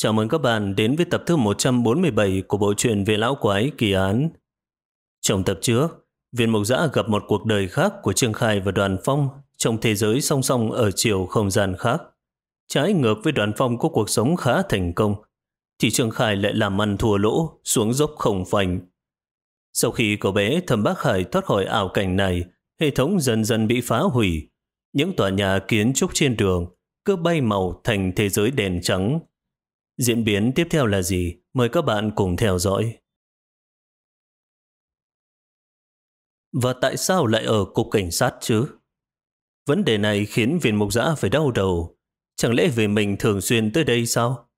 Chào mừng các bạn đến với tập thứ 147 của bộ truyện về lão quái kỳ án. Trong tập trước, viên mộc giã gặp một cuộc đời khác của Trương Khai và Đoàn Phong trong thế giới song song ở chiều không gian khác. Trái ngược với Đoàn Phong có cuộc sống khá thành công, thì Trương Khai lại làm ăn thua lỗ, xuống dốc không phành Sau khi cậu bé Thẩm Bác Hải thoát khỏi ảo cảnh này, hệ thống dần dần bị phá hủy. Những tòa nhà kiến trúc trên đường cứ bay màu thành thế giới đèn trắng Diễn biến tiếp theo là gì? Mời các bạn cùng theo dõi. Và tại sao lại ở cục cảnh sát chứ? Vấn đề này khiến viên mục giã phải đau đầu. Chẳng lẽ vì mình thường xuyên tới đây sao?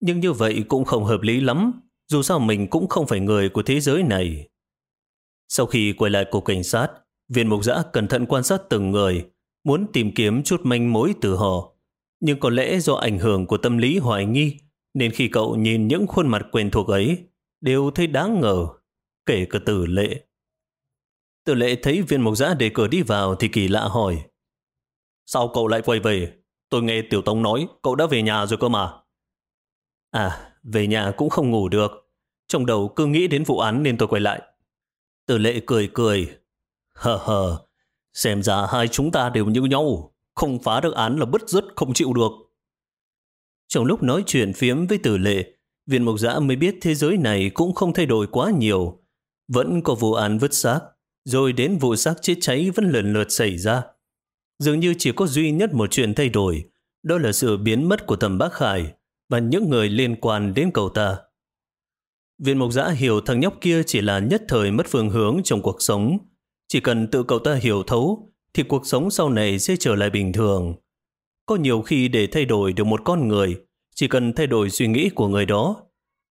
Nhưng như vậy cũng không hợp lý lắm, dù sao mình cũng không phải người của thế giới này. Sau khi quay lại cục cảnh sát, viên mục giã cẩn thận quan sát từng người, muốn tìm kiếm chút manh mối từ họ. Nhưng có lẽ do ảnh hưởng của tâm lý hoài nghi nên khi cậu nhìn những khuôn mặt quen thuộc ấy, đều thấy đáng ngờ, kể cả tử lệ. Tử lệ thấy viên mộc giã đề cửa đi vào thì kỳ lạ hỏi. Sao cậu lại quay về? Tôi nghe Tiểu Tống nói cậu đã về nhà rồi cơ mà. À, về nhà cũng không ngủ được. Trong đầu cứ nghĩ đến vụ án nên tôi quay lại. Tử lệ cười cười. Hờ hờ, xem ra hai chúng ta đều như nhau. Không phá được án là bứt rứt không chịu được. Trong lúc nói chuyện phiếm với tử lệ, viên mộc giã mới biết thế giới này cũng không thay đổi quá nhiều. Vẫn có vụ án vứt xác, rồi đến vụ xác chết cháy vẫn lần lượt xảy ra. Dường như chỉ có duy nhất một chuyện thay đổi, đó là sự biến mất của tầm bác Khải và những người liên quan đến cậu ta. Viên mộc giã hiểu thằng nhóc kia chỉ là nhất thời mất phương hướng trong cuộc sống. Chỉ cần tự cậu ta hiểu thấu, thì cuộc sống sau này sẽ trở lại bình thường. Có nhiều khi để thay đổi được một con người, chỉ cần thay đổi suy nghĩ của người đó.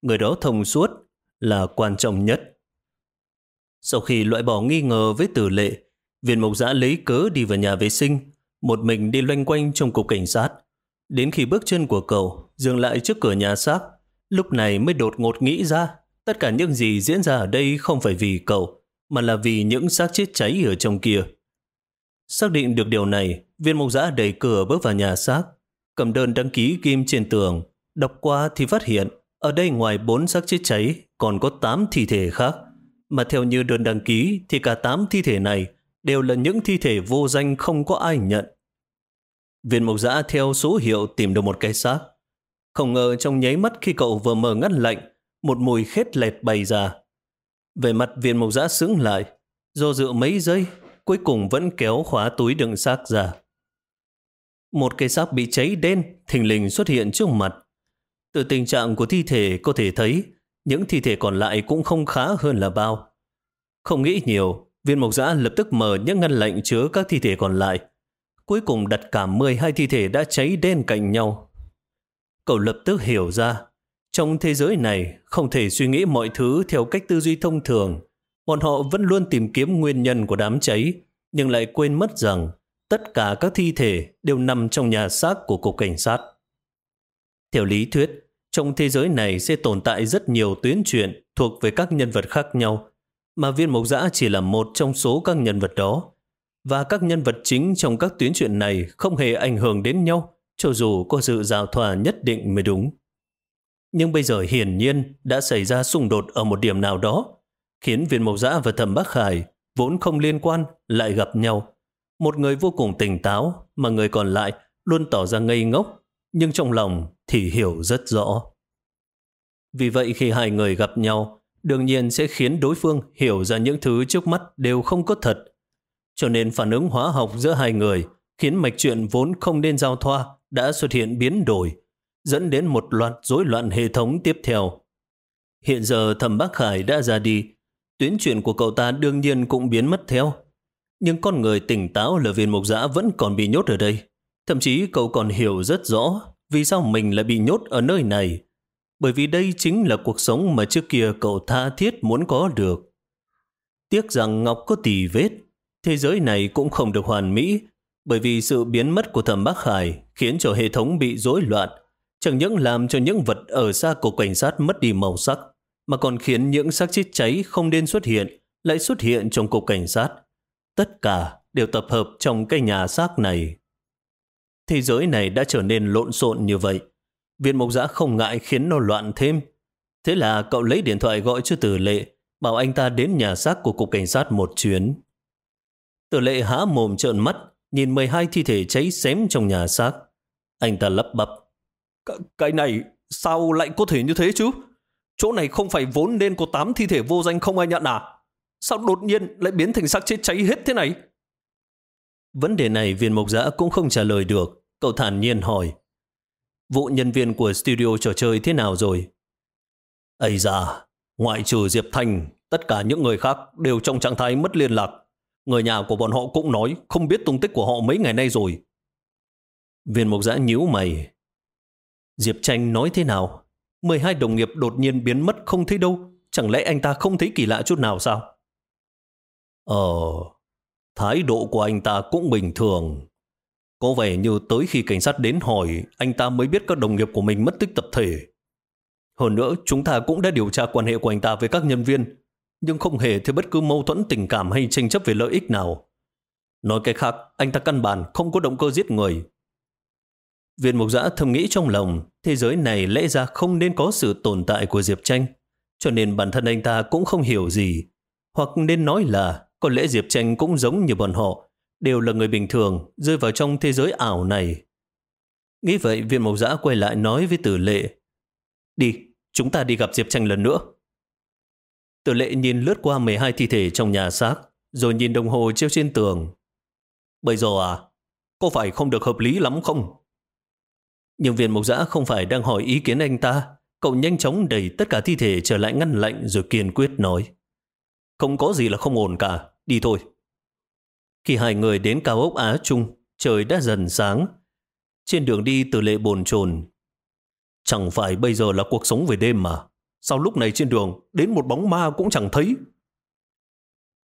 Người đó thông suốt là quan trọng nhất. Sau khi loại bỏ nghi ngờ với tử lệ, viên mộc giã lấy cớ đi vào nhà vệ sinh, một mình đi loanh quanh trong cục cảnh sát. Đến khi bước chân của cậu dừng lại trước cửa nhà xác, lúc này mới đột ngột nghĩ ra tất cả những gì diễn ra ở đây không phải vì cậu, mà là vì những xác chết cháy ở trong kia. Xác định được điều này, viên mộc giã đẩy cửa bước vào nhà xác, cầm đơn đăng ký kim trên tường. Đọc qua thì phát hiện, ở đây ngoài bốn xác chết cháy, còn có 8 thi thể khác. Mà theo như đơn đăng ký thì cả 8 thi thể này đều là những thi thể vô danh không có ai nhận. Viên mộc giã theo số hiệu tìm được một cái xác. Không ngờ trong nháy mắt khi cậu vừa mở ngắt lạnh, một mùi khét lẹt bay ra. Về mặt viên mộc giã sững lại, do dự mấy giây cuối cùng vẫn kéo khóa túi đựng xác ra. Một cây xác bị cháy đen thình lình xuất hiện trước mặt. Từ tình trạng của thi thể có thể thấy những thi thể còn lại cũng không khá hơn là bao. Không nghĩ nhiều, viên mộc giã lập tức mở những ngăn lạnh chứa các thi thể còn lại. Cuối cùng đặt cả 12 thi thể đã cháy đen cạnh nhau. Cậu lập tức hiểu ra, trong thế giới này không thể suy nghĩ mọi thứ theo cách tư duy thông thường. Bọn họ vẫn luôn tìm kiếm nguyên nhân của đám cháy, nhưng lại quên mất rằng tất cả các thi thể đều nằm trong nhà xác của cục cảnh sát. Theo lý thuyết, trong thế giới này sẽ tồn tại rất nhiều tuyến truyện thuộc về các nhân vật khác nhau, mà viên mộc dã chỉ là một trong số các nhân vật đó. Và các nhân vật chính trong các tuyến truyện này không hề ảnh hưởng đến nhau, cho dù có sự giao thoa nhất định mới đúng. Nhưng bây giờ hiển nhiên đã xảy ra xung đột ở một điểm nào đó, khiến viên mộc giã và thẩm Bắc Khải vốn không liên quan lại gặp nhau. Một người vô cùng tỉnh táo mà người còn lại luôn tỏ ra ngây ngốc, nhưng trong lòng thì hiểu rất rõ. Vì vậy khi hai người gặp nhau, đương nhiên sẽ khiến đối phương hiểu ra những thứ trước mắt đều không có thật. Cho nên phản ứng hóa học giữa hai người khiến mạch chuyện vốn không nên giao thoa đã xuất hiện biến đổi, dẫn đến một loạt rối loạn hệ thống tiếp theo. Hiện giờ thẩm Bắc Khải đã ra đi, tuyến chuyển của cậu ta đương nhiên cũng biến mất theo. Nhưng con người tỉnh táo là viên mục giã vẫn còn bị nhốt ở đây. Thậm chí cậu còn hiểu rất rõ vì sao mình lại bị nhốt ở nơi này. Bởi vì đây chính là cuộc sống mà trước kia cậu tha thiết muốn có được. Tiếc rằng Ngọc có tì vết, thế giới này cũng không được hoàn mỹ, bởi vì sự biến mất của thẩm Bắc Hải khiến cho hệ thống bị rối loạn, chẳng những làm cho những vật ở xa của cảnh sát mất đi màu sắc, mà còn khiến những xác chết cháy không nên xuất hiện, lại xuất hiện trong cục cảnh sát. Tất cả đều tập hợp trong cái nhà xác này. Thế giới này đã trở nên lộn xộn như vậy. viên mộc giã không ngại khiến nó loạn thêm. Thế là cậu lấy điện thoại gọi cho tử lệ, bảo anh ta đến nhà xác của cục cảnh sát một chuyến. Tử lệ há mồm trợn mắt, nhìn 12 thi thể cháy xém trong nhà xác. Anh ta lắp bắp. Cái này sao lại có thể như thế chứ? Chỗ này không phải vốn nên có 8 thi thể vô danh không ai nhận à? Sao đột nhiên lại biến thành xác chết cháy hết thế này? Vấn đề này viên mộc giã cũng không trả lời được. Cậu thản nhiên hỏi. Vụ nhân viên của studio trò chơi thế nào rồi? Ây da, ngoại trừ Diệp Thanh, tất cả những người khác đều trong trạng thái mất liên lạc. Người nhà của bọn họ cũng nói không biết tung tích của họ mấy ngày nay rồi. Viên mộc giã nhíu mày. Diệp Tranh nói thế nào? 12 đồng nghiệp đột nhiên biến mất không thấy đâu. Chẳng lẽ anh ta không thấy kỳ lạ chút nào sao? Ờ, thái độ của anh ta cũng bình thường. Có vẻ như tới khi cảnh sát đến hỏi, anh ta mới biết các đồng nghiệp của mình mất tích tập thể. Hơn nữa, chúng ta cũng đã điều tra quan hệ của anh ta với các nhân viên, nhưng không hề thấy bất cứ mâu thuẫn tình cảm hay tranh chấp về lợi ích nào. Nói cách khác, anh ta căn bản không có động cơ giết người. Viên mục giã thầm nghĩ trong lòng, thế giới này lẽ ra không nên có sự tồn tại của Diệp Tranh, cho nên bản thân anh ta cũng không hiểu gì. Hoặc nên nói là có lẽ Diệp Tranh cũng giống như bọn họ, đều là người bình thường rơi vào trong thế giới ảo này. Nghĩ vậy, viên mộc giã quay lại nói với tử lệ. Đi, chúng ta đi gặp Diệp Tranh lần nữa. Tử lệ nhìn lướt qua 12 thi thể trong nhà xác, rồi nhìn đồng hồ treo trên tường. Bây giờ à, có phải không được hợp lý lắm không? Nhưng viên mộc giã không phải đang hỏi ý kiến anh ta. Cậu nhanh chóng đẩy tất cả thi thể trở lại ngăn lạnh rồi kiên quyết nói. Không có gì là không ổn cả, đi thôi. Khi hai người đến cao ốc Á Trung, trời đã dần sáng. Trên đường đi từ lệ bồn chồn Chẳng phải bây giờ là cuộc sống về đêm mà. Sao lúc này trên đường đến một bóng ma cũng chẳng thấy?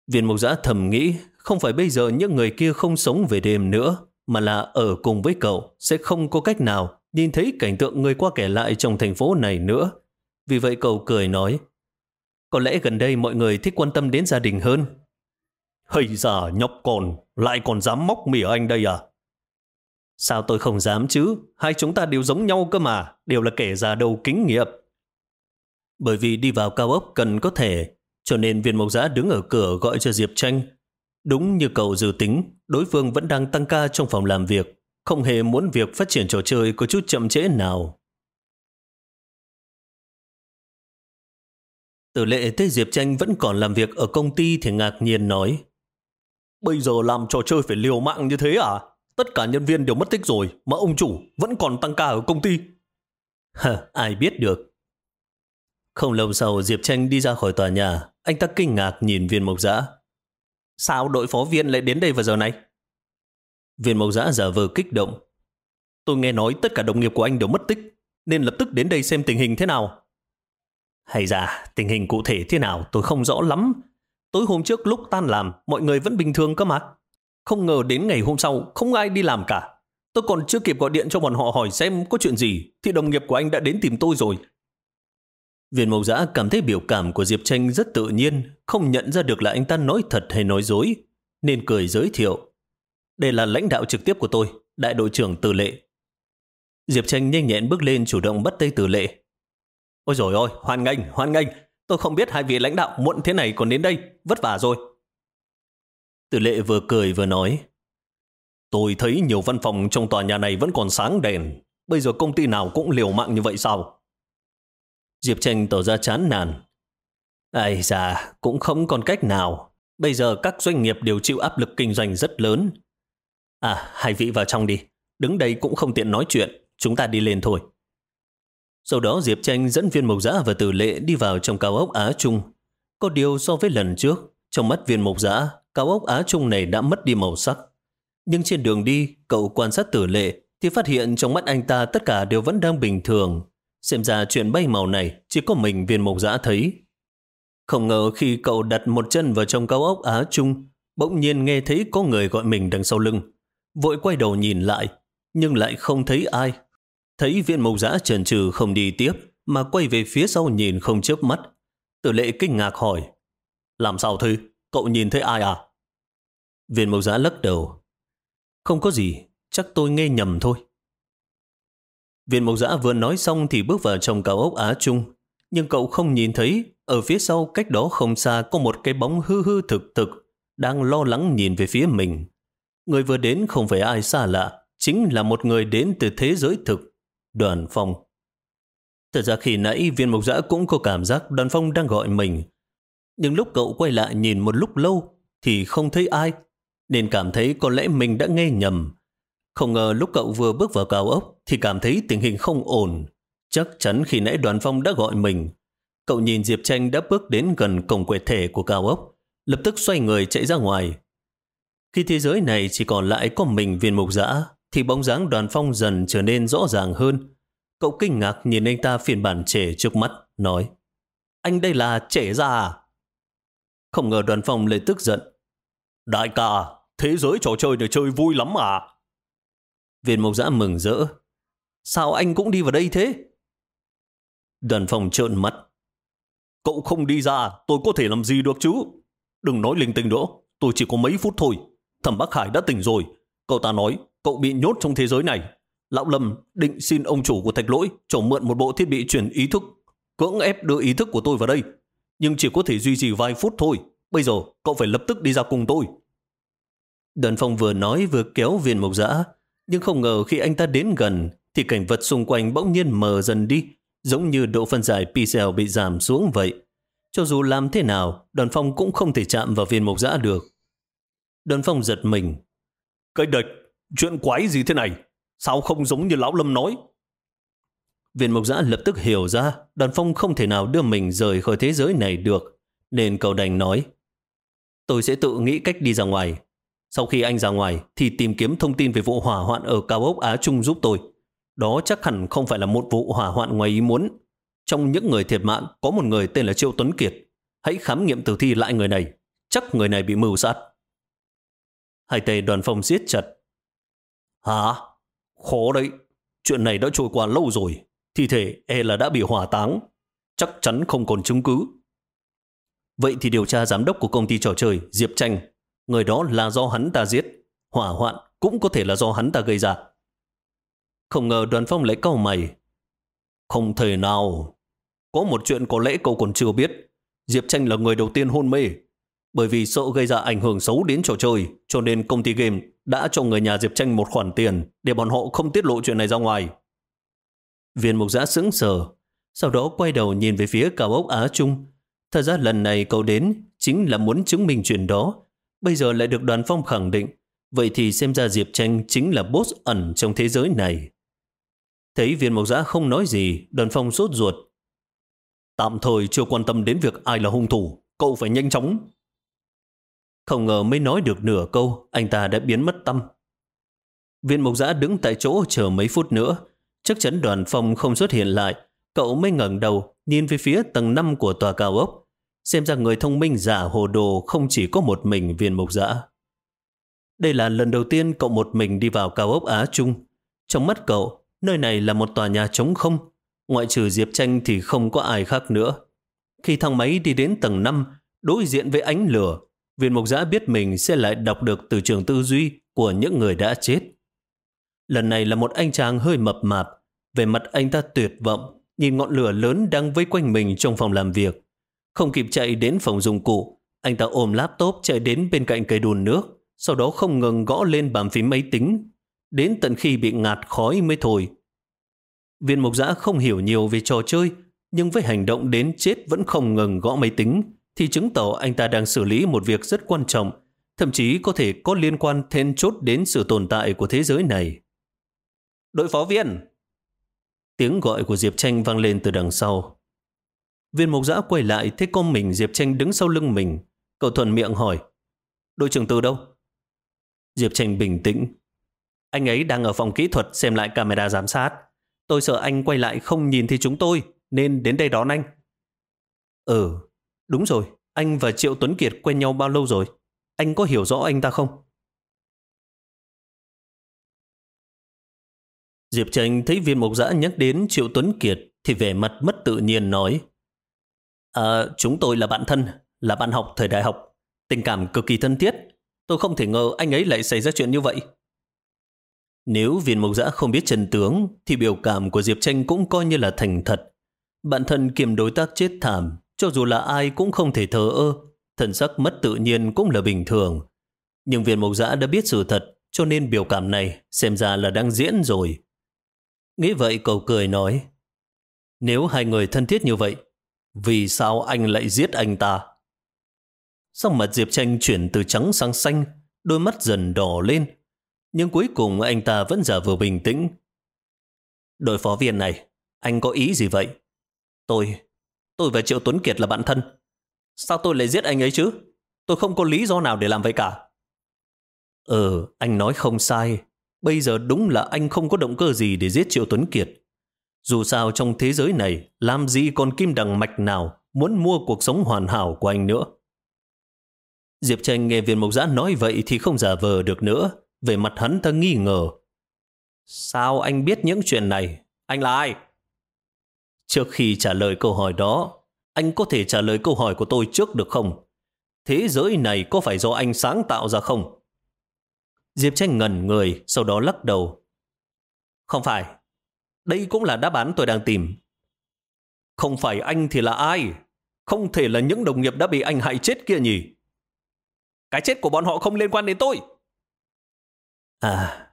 Viên mộc giã thầm nghĩ không phải bây giờ những người kia không sống về đêm nữa mà là ở cùng với cậu sẽ không có cách nào nhìn thấy cảnh tượng người qua kẻ lại trong thành phố này nữa. Vì vậy cậu cười nói có lẽ gần đây mọi người thích quan tâm đến gia đình hơn. Hây già nhóc còn, lại còn dám móc mỉa anh đây à? Sao tôi không dám chứ? Hai chúng ta đều giống nhau cơ mà, đều là kẻ già đầu kính nghiệp. Bởi vì đi vào cao ốc cần có thể, cho nên viên mộc giã đứng ở cửa gọi cho Diệp Tranh. Đúng như cậu dự tính, đối phương vẫn đang tăng ca trong phòng làm việc, không hề muốn việc phát triển trò chơi có chút chậm trễ nào. Tử lệ thấy Diệp Tranh vẫn còn làm việc ở công ty thì ngạc nhiên nói Bây giờ làm trò chơi phải liều mạng như thế à? Tất cả nhân viên đều mất tích rồi mà ông chủ vẫn còn tăng ca ở công ty. Hờ, ai biết được. Không lâu sau Diệp Tranh đi ra khỏi tòa nhà, anh ta kinh ngạc nhìn viên mộc giã. Sao đội phó viên lại đến đây vào giờ này? Viên mộc giã giả vờ kích động. Tôi nghe nói tất cả đồng nghiệp của anh đều mất tích, nên lập tức đến đây xem tình hình thế nào. Hay ra, tình hình cụ thể thế nào tôi không rõ lắm. Tối hôm trước lúc tan làm, mọi người vẫn bình thường cơ mà. Không ngờ đến ngày hôm sau, không ai đi làm cả. Tôi còn chưa kịp gọi điện cho bọn họ hỏi xem có chuyện gì, thì đồng nghiệp của anh đã đến tìm tôi rồi. Viên mộc giã cảm thấy biểu cảm của Diệp Tranh rất tự nhiên, không nhận ra được là anh ta nói thật hay nói dối, nên cười giới thiệu. Đây là lãnh đạo trực tiếp của tôi, đại đội trưởng Từ Lệ. Diệp Tranh nhanh nhẹn bước lên chủ động bắt tay Từ Lệ. Ôi rồi ôi, hoan nghênh, hoan nghênh. Tôi không biết hai vị lãnh đạo muộn thế này còn đến đây, vất vả rồi. Tử lệ vừa cười vừa nói. Tôi thấy nhiều văn phòng trong tòa nhà này vẫn còn sáng đèn. Bây giờ công ty nào cũng liều mạng như vậy sao? Diệp Tranh tỏ ra chán nản. Ây da, cũng không còn cách nào. Bây giờ các doanh nghiệp đều chịu áp lực kinh doanh rất lớn. À, hai vị vào trong đi. Đứng đây cũng không tiện nói chuyện. Chúng ta đi lên thôi. Sau đó Diệp Tranh dẫn viên mộc giã và tử lệ đi vào trong cao ốc Á Trung. Có điều so với lần trước, trong mắt viên mộc giã, cao ốc Á Trung này đã mất đi màu sắc. Nhưng trên đường đi, cậu quan sát tử lệ thì phát hiện trong mắt anh ta tất cả đều vẫn đang bình thường. Xem ra chuyện bay màu này chỉ có mình viên mộc giã thấy. Không ngờ khi cậu đặt một chân vào trong cao ốc Á Trung, bỗng nhiên nghe thấy có người gọi mình đằng sau lưng. Vội quay đầu nhìn lại, nhưng lại không thấy ai. Thấy viên mộc giã trần trừ không đi tiếp, mà quay về phía sau nhìn không chớp mắt. Tử lệ kinh ngạc hỏi, làm sao thế? Cậu nhìn thấy ai à? Viên mộc giã lắc đầu. Không có gì, chắc tôi nghe nhầm thôi. Viên mộc giã vừa nói xong thì bước vào trong cao ốc Á Trung. Nhưng cậu không nhìn thấy, ở phía sau cách đó không xa có một cái bóng hư hư thực thực, đang lo lắng nhìn về phía mình. Người vừa đến không phải ai xa lạ, chính là một người đến từ thế giới thực, đoàn phong. Thật ra khi nãy viên mộc giã cũng có cảm giác đoàn phong đang gọi mình. Nhưng lúc cậu quay lại nhìn một lúc lâu thì không thấy ai, nên cảm thấy có lẽ mình đã nghe nhầm. Không ngờ lúc cậu vừa bước vào cao ốc thì cảm thấy tình hình không ổn. Chắc chắn khi nãy đoàn phong đã gọi mình. Cậu nhìn Diệp Tranh đã bước đến gần cổng quệ thể của cao ốc, lập tức xoay người chạy ra ngoài. Khi thế giới này chỉ còn lại có mình viên mục giã, thì bóng dáng đoàn phong dần trở nên rõ ràng hơn. Cậu kinh ngạc nhìn anh ta phiền bản trẻ trước mắt, nói Anh đây là trẻ già à? Không ngờ đoàn phong lại tức giận. Đại ca, thế giới trò chơi này chơi vui lắm à? Viên mộc giã mừng rỡ. Sao anh cũng đi vào đây thế? Đoàn phong trợn mắt. Cậu không đi ra, tôi có thể làm gì được chứ? Đừng nói linh tinh nữa, tôi chỉ có mấy phút thôi. Thẩm Bắc Hải đã tỉnh rồi. Cậu ta nói, cậu bị nhốt trong thế giới này. Lão Lâm định xin ông chủ của thạch lỗi cho mượn một bộ thiết bị chuyển ý thức, cưỡng ép đưa ý thức của tôi vào đây. Nhưng chỉ có thể duy trì vài phút thôi. Bây giờ, cậu phải lập tức đi ra cùng tôi. Đơn Phong vừa nói vừa kéo viên mộc dã, nhưng không ngờ khi anh ta đến gần, thì cảnh vật xung quanh bỗng nhiên mờ dần đi, giống như độ phân giải pixel bị giảm xuống vậy. Cho dù làm thế nào, đoàn phong cũng không thể chạm vào viên mộc dã được. Đoàn phong giật mình. Cái địch, chuyện quái gì thế này? Sao không giống như Lão Lâm nói? Viên mộc giã lập tức hiểu ra đoàn phong không thể nào đưa mình rời khỏi thế giới này được, nên cậu đành nói Tôi sẽ tự nghĩ cách đi ra ngoài. Sau khi anh ra ngoài thì tìm kiếm thông tin về vụ hỏa hoạn ở cao ốc Á Trung giúp tôi. Đó chắc hẳn không phải là một vụ hỏa hoạn ngoài ý muốn. Trong những người thiệt mạng có một người tên là Triệu Tuấn Kiệt. Hãy khám nghiệm tử thi lại người này. Chắc người này bị mưu sát. Hai tay đoàn phong siết chặt. Hả? Khó đấy. Chuyện này đã trôi qua lâu rồi. Thi thể e là đã bị hỏa táng. Chắc chắn không còn chứng cứ. Vậy thì điều tra giám đốc của công ty trò chơi, Diệp Tranh. Người đó là do hắn ta giết. Hỏa hoạn cũng có thể là do hắn ta gây ra. Không ngờ đoàn phong lại câu mày. Không thể nào. Có một chuyện có lẽ cậu còn chưa biết. Diệp Tranh là người đầu tiên hôn mê. Bởi vì sợ gây ra ảnh hưởng xấu đến trò chơi, cho nên công ty game đã cho người nhà Diệp Tranh một khoản tiền để bọn họ không tiết lộ chuyện này ra ngoài. Viên mục giã sững sờ, sau đó quay đầu nhìn về phía cao ốc Á Trung. Thật ra lần này cậu đến chính là muốn chứng minh chuyện đó. Bây giờ lại được đoàn phong khẳng định. Vậy thì xem ra Diệp Tranh chính là boss ẩn trong thế giới này. Thấy viên mộc giã không nói gì, đoàn phong sốt ruột. Tạm thời chưa quan tâm đến việc ai là hung thủ, cậu phải nhanh chóng. Không ngờ mới nói được nửa câu, anh ta đã biến mất tâm. Viên mộc giã đứng tại chỗ chờ mấy phút nữa, chắc chắn đoàn phong không xuất hiện lại. Cậu mới ngẩng đầu, nhìn về phía tầng 5 của tòa cao ốc. Xem ra người thông minh giả hồ đồ không chỉ có một mình viên mộc giã. Đây là lần đầu tiên cậu một mình đi vào cao ốc Á Trung. Trong mắt cậu, Nơi này là một tòa nhà trống không, ngoại trừ Diệp Tranh thì không có ai khác nữa. Khi thang máy đi đến tầng 5, đối diện với ánh lửa, viên mục giã biết mình sẽ lại đọc được từ trường tư duy của những người đã chết. Lần này là một anh chàng hơi mập mạp, về mặt anh ta tuyệt vọng, nhìn ngọn lửa lớn đang vây quanh mình trong phòng làm việc. Không kịp chạy đến phòng dụng cụ, anh ta ôm laptop chạy đến bên cạnh cây đùn nước, sau đó không ngừng gõ lên bàn phím máy tính đến tận khi bị ngạt khói mới thôi. Viên mục giã không hiểu nhiều về trò chơi, nhưng với hành động đến chết vẫn không ngừng gõ máy tính, thì chứng tỏ anh ta đang xử lý một việc rất quan trọng, thậm chí có thể có liên quan then chốt đến sự tồn tại của thế giới này. Đội phó viên! Tiếng gọi của Diệp Tranh vang lên từ đằng sau. Viên mục giã quay lại thấy con mình Diệp Tranh đứng sau lưng mình. Cậu thuần miệng hỏi, đội trưởng từ đâu? Diệp Tranh bình tĩnh, anh ấy đang ở phòng kỹ thuật xem lại camera giám sát. Tôi sợ anh quay lại không nhìn thấy chúng tôi, nên đến đây đón anh. Ừ, đúng rồi. Anh và Triệu Tuấn Kiệt quen nhau bao lâu rồi? Anh có hiểu rõ anh ta không? Diệp Tranh thấy viên mộc giã nhắc đến Triệu Tuấn Kiệt thì vẻ mặt mất tự nhiên nói À, chúng tôi là bạn thân, là bạn học thời đại học. Tình cảm cực kỳ thân thiết. Tôi không thể ngờ anh ấy lại xảy ra chuyện như vậy. Nếu viên mộc giã không biết trần tướng, thì biểu cảm của Diệp Tranh cũng coi như là thành thật. bạn thân kiềm đối tác chết thảm, cho dù là ai cũng không thể thờ ơ. Thần sắc mất tự nhiên cũng là bình thường. Nhưng viên mộc giã đã biết sự thật, cho nên biểu cảm này xem ra là đang diễn rồi. Nghĩ vậy cậu cười nói, nếu hai người thân thiết như vậy, vì sao anh lại giết anh ta? Sau mặt Diệp Tranh chuyển từ trắng sang xanh, đôi mắt dần đỏ lên. Nhưng cuối cùng anh ta vẫn giả vờ bình tĩnh. Đội phó viên này, anh có ý gì vậy? Tôi, tôi và Triệu Tuấn Kiệt là bạn thân. Sao tôi lại giết anh ấy chứ? Tôi không có lý do nào để làm vậy cả. Ừ, anh nói không sai. Bây giờ đúng là anh không có động cơ gì để giết Triệu Tuấn Kiệt. Dù sao trong thế giới này, làm gì còn kim đằng mạch nào muốn mua cuộc sống hoàn hảo của anh nữa. Diệp Tranh nghe viên mộc giã nói vậy thì không giả vờ được nữa. Về mặt hắn ta nghi ngờ. Sao anh biết những chuyện này? Anh là ai? Trước khi trả lời câu hỏi đó, anh có thể trả lời câu hỏi của tôi trước được không? Thế giới này có phải do anh sáng tạo ra không? Diệp Tranh ngẩn người, sau đó lắc đầu. Không phải. Đây cũng là đáp án tôi đang tìm. Không phải anh thì là ai? Không thể là những đồng nghiệp đã bị anh hại chết kia nhỉ? Cái chết của bọn họ không liên quan đến tôi. À,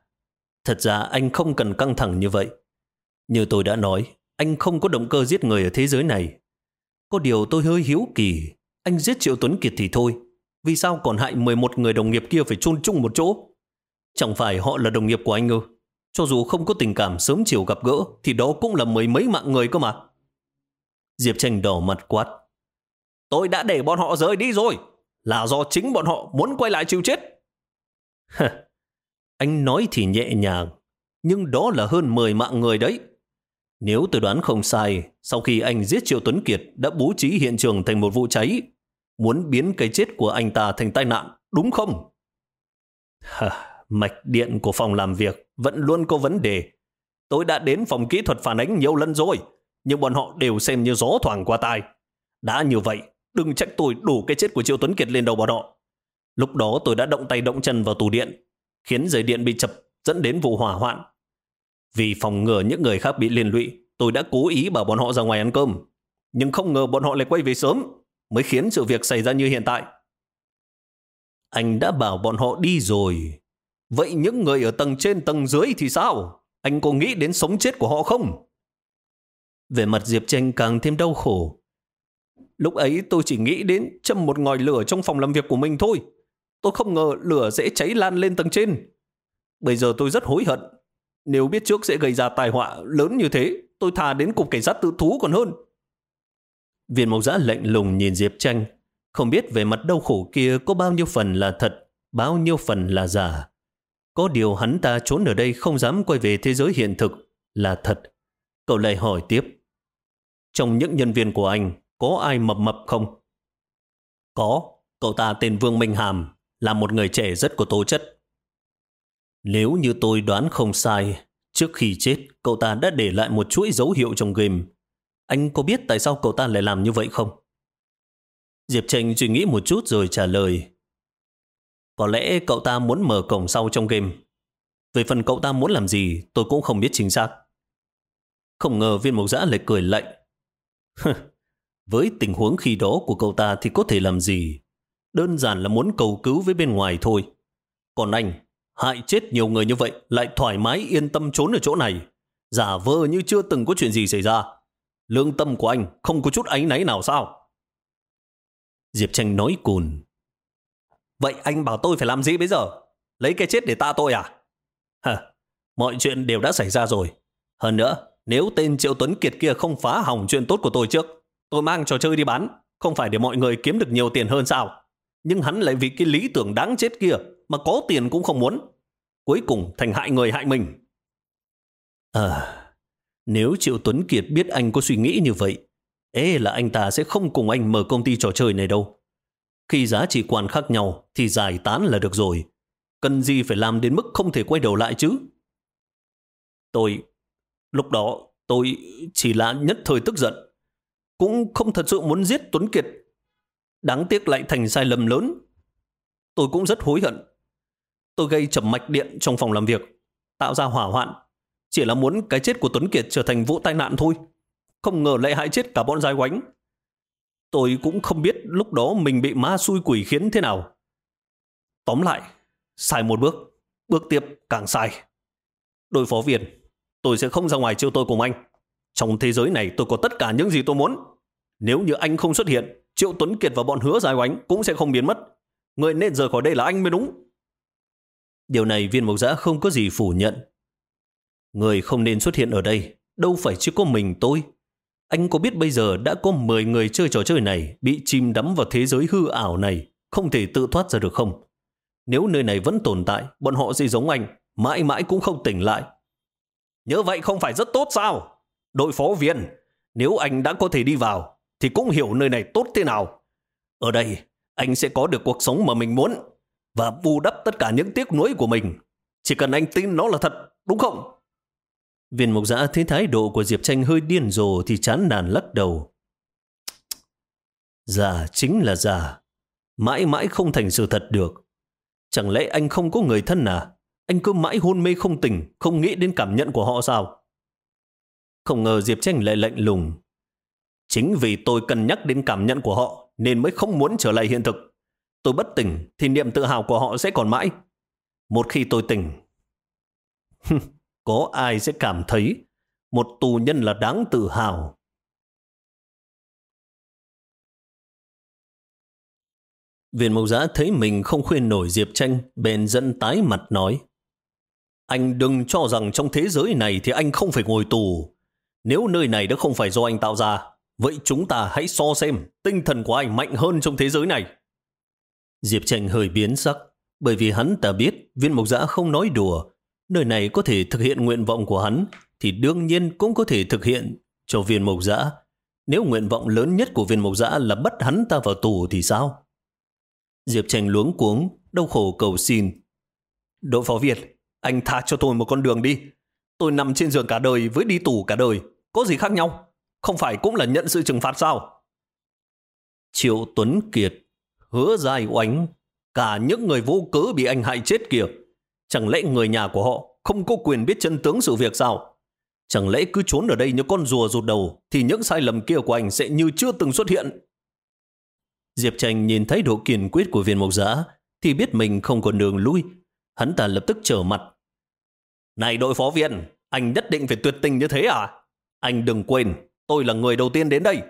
thật ra anh không cần căng thẳng như vậy. Như tôi đã nói, anh không có động cơ giết người ở thế giới này. Có điều tôi hơi hiếu kỳ. Anh giết Triệu Tuấn Kiệt thì thôi. Vì sao còn hại 11 người đồng nghiệp kia phải chôn chung một chỗ? Chẳng phải họ là đồng nghiệp của anh ư? Cho dù không có tình cảm sớm chiều gặp gỡ, thì đó cũng là mười mấy mạng người cơ mà. Diệp Tranh đỏ mặt quát. Tôi đã để bọn họ rời đi rồi là do chính bọn họ muốn quay lại chịu chết. anh nói thì nhẹ nhàng, nhưng đó là hơn 10 mạng người đấy. Nếu tôi đoán không sai, sau khi anh giết Triệu Tuấn Kiệt đã bố trí hiện trường thành một vụ cháy, muốn biến cái chết của anh ta thành tai nạn, đúng không? mạch điện của phòng làm việc vẫn luôn có vấn đề. Tôi đã đến phòng kỹ thuật phản ánh nhiều lần rồi, nhưng bọn họ đều xem như gió thoảng qua tai. Đã như vậy, Đừng trách tôi đủ cái chết của Triệu Tuấn Kiệt lên đầu bọn họ. Lúc đó tôi đã động tay động chân vào tủ điện, khiến dây điện bị chập dẫn đến vụ hỏa hoạn. Vì phòng ngừa những người khác bị liên lụy, tôi đã cố ý bảo bọn họ ra ngoài ăn cơm. Nhưng không ngờ bọn họ lại quay về sớm, mới khiến sự việc xảy ra như hiện tại. Anh đã bảo bọn họ đi rồi. Vậy những người ở tầng trên tầng dưới thì sao? Anh có nghĩ đến sống chết của họ không? Về mặt Diệp Tranh càng thêm đau khổ. Lúc ấy tôi chỉ nghĩ đến châm một ngòi lửa trong phòng làm việc của mình thôi. Tôi không ngờ lửa sẽ cháy lan lên tầng trên. Bây giờ tôi rất hối hận. Nếu biết trước sẽ gây ra tai họa lớn như thế, tôi thà đến cục cảnh sát tự thú còn hơn. Viên mộc giã lạnh lùng nhìn Diệp Tranh. Không biết về mặt đau khổ kia có bao nhiêu phần là thật, bao nhiêu phần là giả. Có điều hắn ta trốn ở đây không dám quay về thế giới hiện thực là thật. Cậu lại hỏi tiếp. Trong những nhân viên của anh, có ai mập mập không? Có, cậu ta tên Vương Minh Hàm, là một người trẻ rất có tố chất. Nếu như tôi đoán không sai, trước khi chết, cậu ta đã để lại một chuỗi dấu hiệu trong game. Anh có biết tại sao cậu ta lại làm như vậy không? Diệp Tranh suy nghĩ một chút rồi trả lời. Có lẽ cậu ta muốn mở cổng sau trong game. Về phần cậu ta muốn làm gì, tôi cũng không biết chính xác. Không ngờ viên mộc giã lại cười lạnh. Với tình huống khi đó của cậu ta thì có thể làm gì? Đơn giản là muốn cầu cứu với bên ngoài thôi. Còn anh, hại chết nhiều người như vậy lại thoải mái yên tâm trốn ở chỗ này. Giả vờ như chưa từng có chuyện gì xảy ra. Lương tâm của anh không có chút áy náy nào sao? Diệp Tranh nói cùn. Vậy anh bảo tôi phải làm gì bây giờ? Lấy cái chết để ta tôi à? Hả, mọi chuyện đều đã xảy ra rồi. Hơn nữa, nếu tên Triệu Tuấn Kiệt kia không phá hỏng chuyện tốt của tôi trước, Tôi mang trò chơi đi bán, không phải để mọi người kiếm được nhiều tiền hơn sao? Nhưng hắn lại vì cái lý tưởng đáng chết kia mà có tiền cũng không muốn. Cuối cùng thành hại người hại mình. À, nếu Triệu Tuấn Kiệt biết anh có suy nghĩ như vậy, ế là anh ta sẽ không cùng anh mở công ty trò chơi này đâu. Khi giá trị quan khác nhau thì giải tán là được rồi. Cần gì phải làm đến mức không thể quay đầu lại chứ? Tôi, lúc đó tôi chỉ là nhất thời tức giận cũng không thật sự muốn giết Tuấn Kiệt. Đáng tiếc lại thành sai lầm lớn. Tôi cũng rất hối hận. Tôi gây chập mạch điện trong phòng làm việc. tạo ra hỏa hoạn. Chỉ là muốn cái chết của Tuấn Kiệt trở thành vụ tai nạn thôi. Không ngờ lại hại chết cả bọn giai quánh. Tôi cũng không biết lúc đó mình bị ma xui quỷ khiến thế nào. Tóm lại, sai một bước, bước tiếp càng sai. Đội phó viên, tôi sẽ không ra ngoài chiêu tôi cùng anh. Trong thế giới này tôi có tất cả những gì tôi muốn. Nếu như anh không xuất hiện, Triệu Tuấn Kiệt và bọn hứa dài oánh cũng sẽ không biến mất. Người nên rời khỏi đây là anh mới đúng. Điều này viên mộc giã không có gì phủ nhận. Người không nên xuất hiện ở đây, đâu phải chỉ có mình tôi. Anh có biết bây giờ đã có 10 người chơi trò chơi này bị chìm đắm vào thế giới hư ảo này, không thể tự thoát ra được không? Nếu nơi này vẫn tồn tại, bọn họ sẽ giống anh, mãi mãi cũng không tỉnh lại. nhớ vậy không phải rất tốt sao? Đội phó viên, nếu anh đã có thể đi vào, thì cũng hiểu nơi này tốt thế nào. Ở đây, anh sẽ có được cuộc sống mà mình muốn và bù đắp tất cả những tiếc nuối của mình. Chỉ cần anh tin nó là thật, đúng không? Viên mục giã thấy thái độ của Diệp Tranh hơi điên rồ thì chán nản lắc đầu. Giả chính là giả. Mãi mãi không thành sự thật được. Chẳng lẽ anh không có người thân à? Anh cứ mãi hôn mê không tỉnh, không nghĩ đến cảm nhận của họ sao? Không ngờ Diệp Tranh lại lạnh lùng. Chính vì tôi cần nhắc đến cảm nhận của họ nên mới không muốn trở lại hiện thực. Tôi bất tỉnh thì niệm tự hào của họ sẽ còn mãi. Một khi tôi tỉnh, có ai sẽ cảm thấy một tù nhân là đáng tự hào. Viện mộc giã thấy mình không khuyên nổi Diệp Tranh, bèn dẫn tái mặt nói. Anh đừng cho rằng trong thế giới này thì anh không phải ngồi tù. Nếu nơi này đã không phải do anh tạo ra, vậy chúng ta hãy so xem tinh thần của anh mạnh hơn trong thế giới này. Diệp Tranh hơi biến sắc, bởi vì hắn ta biết viên mộc giã không nói đùa. Nơi này có thể thực hiện nguyện vọng của hắn, thì đương nhiên cũng có thể thực hiện cho viên mộc giã. Nếu nguyện vọng lớn nhất của viên mộc giã là bắt hắn ta vào tù thì sao? Diệp Tranh luống cuống, đau khổ cầu xin. Đội phó Việt, anh tha cho tôi một con đường đi. Tôi nằm trên giường cả đời với đi tù cả đời. Có gì khác nhau? Không phải cũng là nhận sự trừng phạt sao? Triệu Tuấn Kiệt, hứa dài oánh, cả những người vô cớ bị anh hại chết kìa. Chẳng lẽ người nhà của họ không có quyền biết chân tướng sự việc sao? Chẳng lẽ cứ trốn ở đây như con rùa rụt đầu thì những sai lầm kia của anh sẽ như chưa từng xuất hiện? Diệp Tranh nhìn thấy độ kiên quyết của viên mộc giã thì biết mình không còn đường lui. Hắn ta lập tức trở mặt. Này đội phó viên, anh nhất định phải tuyệt tình như thế à? Anh đừng quên, tôi là người đầu tiên đến đây.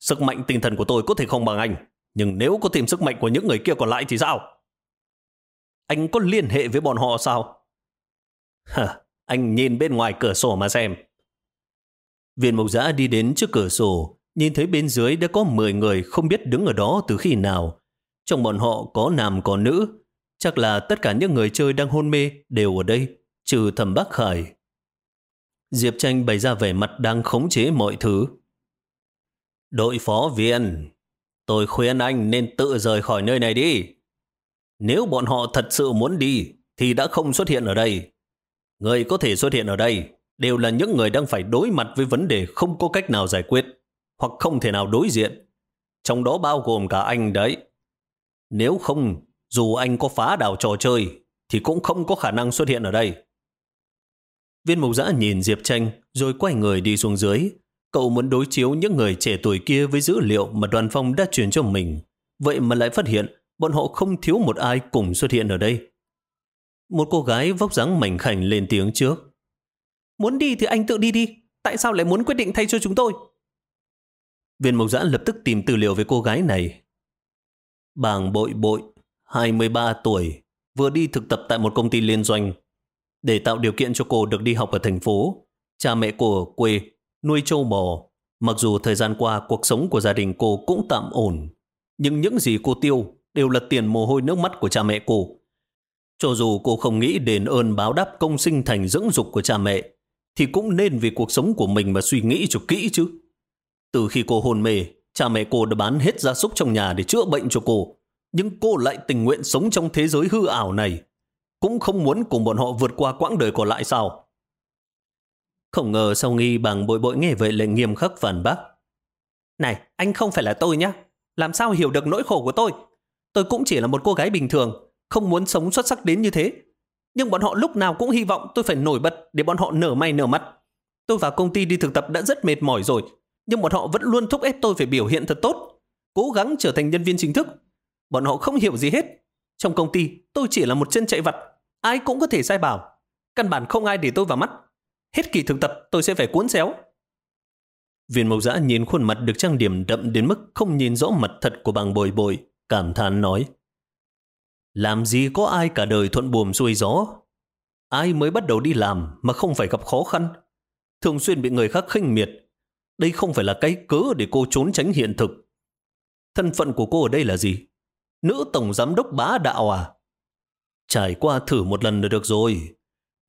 Sức mạnh tinh thần của tôi có thể không bằng anh, nhưng nếu có tìm sức mạnh của những người kia còn lại thì sao? Anh có liên hệ với bọn họ sao? Hả, anh nhìn bên ngoài cửa sổ mà xem. Viên mộc giã đi đến trước cửa sổ, nhìn thấy bên dưới đã có 10 người không biết đứng ở đó từ khi nào. Trong bọn họ có nam có nữ, chắc là tất cả những người chơi đang hôn mê đều ở đây, trừ thầm Bắc Khải. Diệp Tranh bày ra vẻ mặt đang khống chế mọi thứ. Đội phó viên, tôi khuyên anh nên tự rời khỏi nơi này đi. Nếu bọn họ thật sự muốn đi, thì đã không xuất hiện ở đây. Người có thể xuất hiện ở đây đều là những người đang phải đối mặt với vấn đề không có cách nào giải quyết, hoặc không thể nào đối diện. Trong đó bao gồm cả anh đấy. Nếu không, dù anh có phá đảo trò chơi, thì cũng không có khả năng xuất hiện ở đây. Viên mục giã nhìn Diệp Tranh rồi quay người đi xuống dưới. Cậu muốn đối chiếu những người trẻ tuổi kia với dữ liệu mà đoàn phong đã truyền cho mình. Vậy mà lại phát hiện bọn họ không thiếu một ai cùng xuất hiện ở đây. Một cô gái vóc dáng mảnh khảnh lên tiếng trước. Muốn đi thì anh tự đi đi. Tại sao lại muốn quyết định thay cho chúng tôi? Viên mộc giã lập tức tìm tư liệu về cô gái này. Bàng bội bội, 23 tuổi, vừa đi thực tập tại một công ty liên doanh để tạo điều kiện cho cô được đi học ở thành phố, cha mẹ cô ở quê, nuôi trâu bò. Mặc dù thời gian qua cuộc sống của gia đình cô cũng tạm ổn, nhưng những gì cô tiêu đều là tiền mồ hôi nước mắt của cha mẹ cô. Cho dù cô không nghĩ đền ơn báo đáp công sinh thành dưỡng dục của cha mẹ, thì cũng nên vì cuộc sống của mình mà suy nghĩ cho kỹ chứ. Từ khi cô hôn mê, cha mẹ cô đã bán hết gia súc trong nhà để chữa bệnh cho cô. Nhưng cô lại tình nguyện sống trong thế giới hư ảo này cũng không muốn cùng bọn họ vượt qua quãng đời còn lại sao? Không ngờ sau nghi bằng bội bội nghe vậy lại nghiêm khắc phản bác. Này, anh không phải là tôi nhá. Làm sao hiểu được nỗi khổ của tôi? Tôi cũng chỉ là một cô gái bình thường, không muốn sống xuất sắc đến như thế. Nhưng bọn họ lúc nào cũng hy vọng tôi phải nổi bật để bọn họ nở may nở mắt. Tôi vào công ty đi thực tập đã rất mệt mỏi rồi, nhưng bọn họ vẫn luôn thúc ép tôi phải biểu hiện thật tốt, cố gắng trở thành nhân viên chính thức. Bọn họ không hiểu gì hết. Trong công ty, tôi chỉ là một chân chạy vặt, ai cũng có thể sai bảo. Căn bản không ai để tôi vào mắt. Hết kỳ thực tập tôi sẽ phải cuốn xéo. Viên mộc giã nhìn khuôn mặt được trang điểm đậm đến mức không nhìn rõ mặt thật của bằng bồi bồi, cảm thán nói. Làm gì có ai cả đời thuận buồm xuôi gió? Ai mới bắt đầu đi làm mà không phải gặp khó khăn? Thường xuyên bị người khác khinh miệt. Đây không phải là cái cớ để cô trốn tránh hiện thực. Thân phận của cô ở đây là gì? Nữ tổng giám đốc bá đạo à? Trải qua thử một lần là được rồi.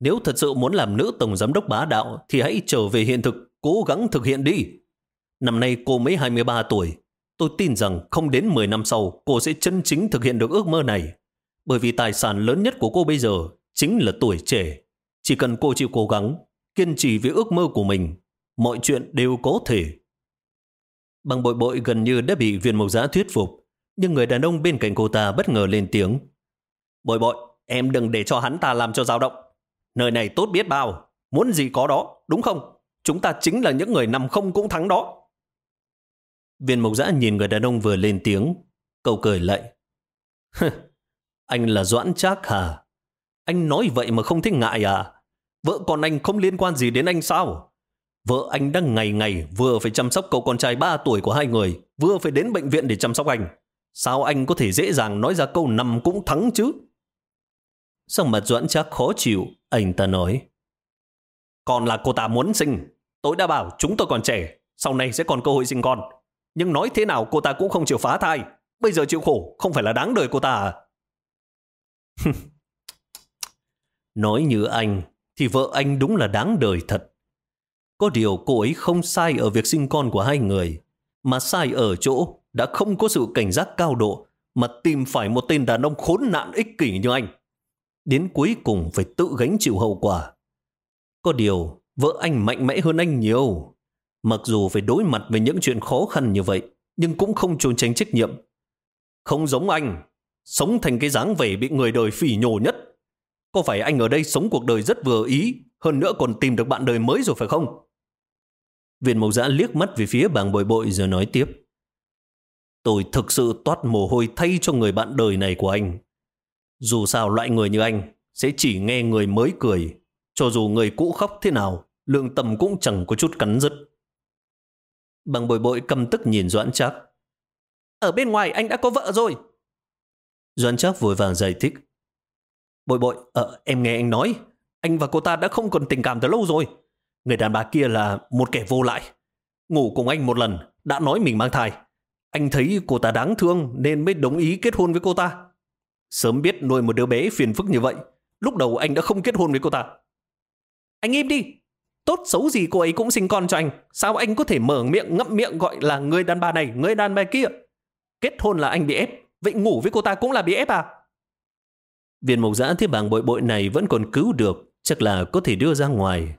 Nếu thật sự muốn làm nữ tổng giám đốc bá đạo thì hãy trở về hiện thực, cố gắng thực hiện đi. Năm nay cô mới 23 tuổi. Tôi tin rằng không đến 10 năm sau cô sẽ chân chính thực hiện được ước mơ này. Bởi vì tài sản lớn nhất của cô bây giờ chính là tuổi trẻ. Chỉ cần cô chịu cố gắng, kiên trì với ước mơ của mình, mọi chuyện đều có thể. Bằng bội bội gần như đã bị viên mộc giã thuyết phục, nhưng người đàn ông bên cạnh cô ta bất ngờ lên tiếng. Bội bội, em đừng để cho hắn ta làm cho dao động. Nơi này tốt biết bao, muốn gì có đó, đúng không? Chúng ta chính là những người nằm không cũng thắng đó. Viên mộc giã nhìn người đàn ông vừa lên tiếng, câu cười lại. anh là Doãn Trác hả? Anh nói vậy mà không thích ngại à? Vợ con anh không liên quan gì đến anh sao? Vợ anh đang ngày ngày vừa phải chăm sóc cậu con trai 3 tuổi của hai người, vừa phải đến bệnh viện để chăm sóc anh. Sao anh có thể dễ dàng nói ra câu nằm cũng thắng chứ? Sao mặt Doãn Trác khó chịu, anh ta nói. Còn là cô ta muốn sinh. Tôi đã bảo chúng tôi còn trẻ, sau này sẽ còn cơ hội sinh con. Nhưng nói thế nào cô ta cũng không chịu phá thai. Bây giờ chịu khổ, không phải là đáng đời cô ta à? nói như anh, thì vợ anh đúng là đáng đời thật. Có điều cô ấy không sai ở việc sinh con của hai người, mà sai ở chỗ đã không có sự cảnh giác cao độ mà tìm phải một tên đàn ông khốn nạn ích kỷ như anh. Đến cuối cùng phải tự gánh chịu hậu quả. Có điều, vợ anh mạnh mẽ hơn anh nhiều. Mặc dù phải đối mặt với những chuyện khó khăn như vậy, nhưng cũng không trốn tránh trách nhiệm. Không giống anh, sống thành cái dáng vẻ bị người đời phỉ nhổ nhất. Có phải anh ở đây sống cuộc đời rất vừa ý, hơn nữa còn tìm được bạn đời mới rồi phải không? Viện mộc giã liếc mắt về phía bảng bội bội rồi nói tiếp. Tôi thực sự toát mồ hôi thay cho người bạn đời này của anh. Dù sao loại người như anh sẽ chỉ nghe người mới cười. Cho dù người cũ khóc thế nào, lương tâm cũng chẳng có chút cắn rứt. Bằng bội bội căm tức nhìn Doãn Trác. Ở bên ngoài anh đã có vợ rồi. Doãn Trác vội vàng giải thích. Bội bội, ờ, em nghe anh nói, anh và cô ta đã không còn tình cảm từ lâu rồi. Người đàn bà kia là một kẻ vô lại. Ngủ cùng anh một lần, đã nói mình mang thai. Anh thấy cô ta đáng thương nên mới đồng ý kết hôn với cô ta. Sớm biết nuôi một đứa bé phiền phức như vậy, lúc đầu anh đã không kết hôn với cô ta. Anh im đi! Tốt xấu gì cô ấy cũng sinh con cho anh. Sao anh có thể mở miệng ngậm miệng gọi là người đàn bà này, người đàn bà kia? Kết hôn là anh bị ép, vậy ngủ với cô ta cũng là bị ép à? Viên mộc giã thấy bảng bội bội này vẫn còn cứu được, chắc là có thể đưa ra ngoài.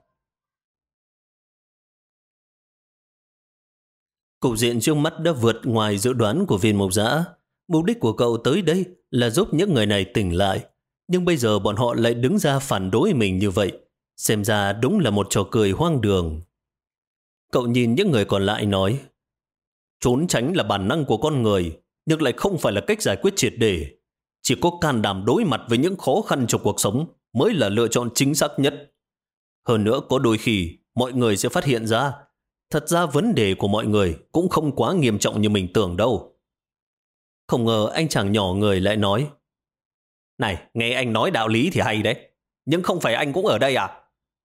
Cục diện trước mắt đã vượt ngoài dự đoán của viên mộc giã. Mục đích của cậu tới đây là giúp những người này tỉnh lại. Nhưng bây giờ bọn họ lại đứng ra phản đối mình như vậy. Xem ra đúng là một trò cười hoang đường. Cậu nhìn những người còn lại nói, Trốn tránh là bản năng của con người, nhưng lại không phải là cách giải quyết triệt để. Chỉ có can đảm đối mặt với những khó khăn trong cuộc sống mới là lựa chọn chính xác nhất. Hơn nữa có đôi khi mọi người sẽ phát hiện ra, Thật ra vấn đề của mọi người cũng không quá nghiêm trọng như mình tưởng đâu. Không ngờ anh chàng nhỏ người lại nói Này, nghe anh nói đạo lý thì hay đấy. Nhưng không phải anh cũng ở đây à?